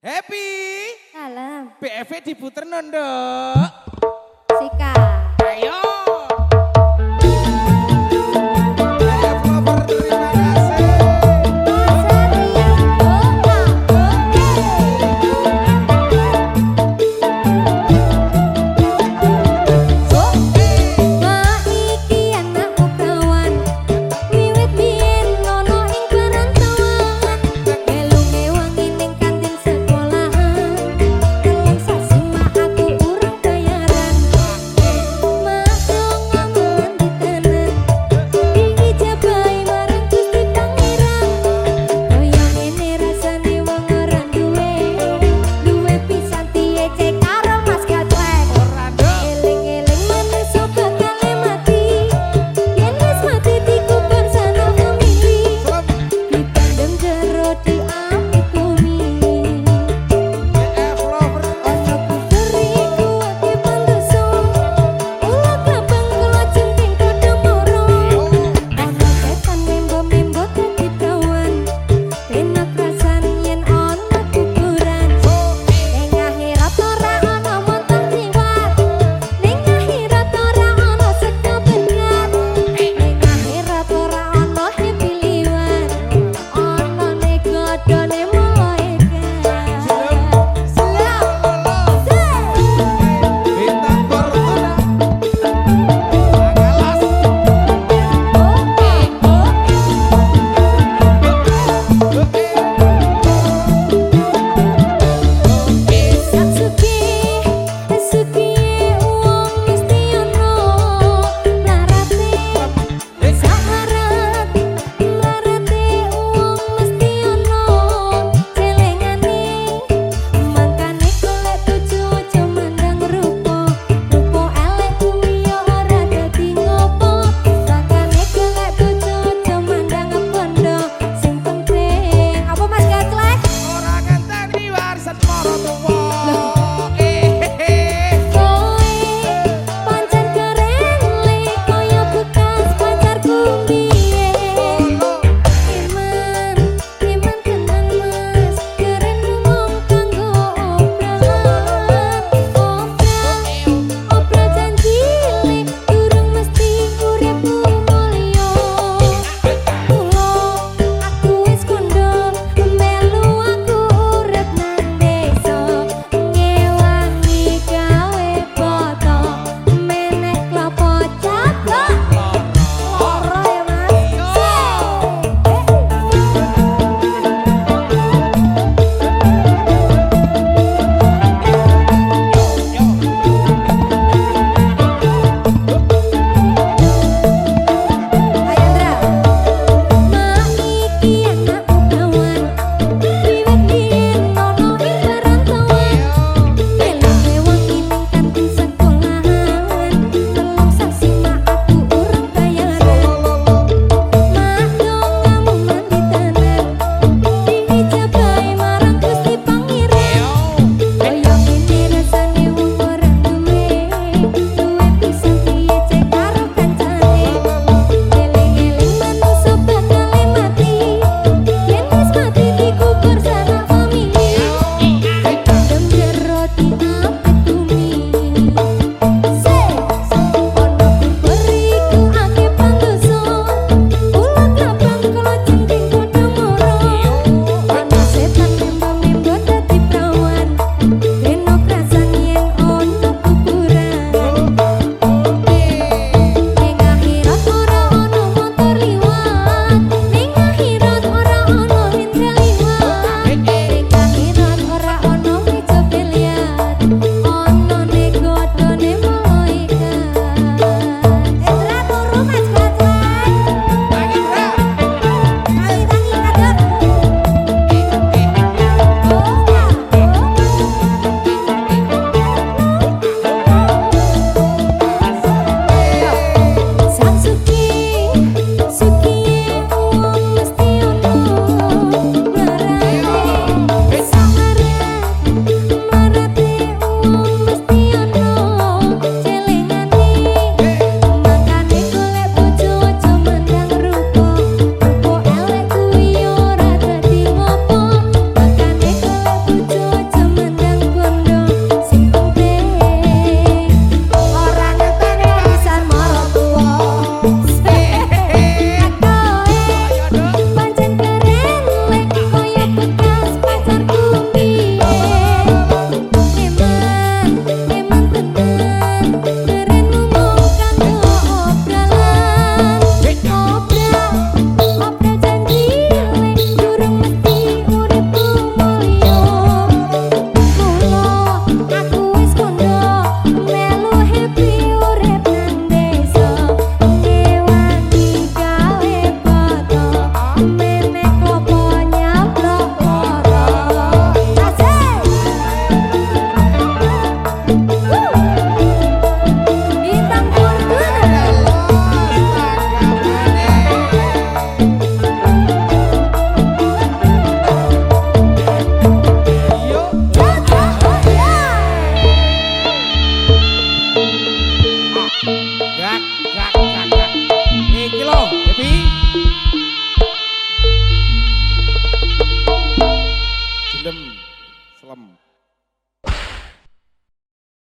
Happy. Salam. BFV diputer nduk.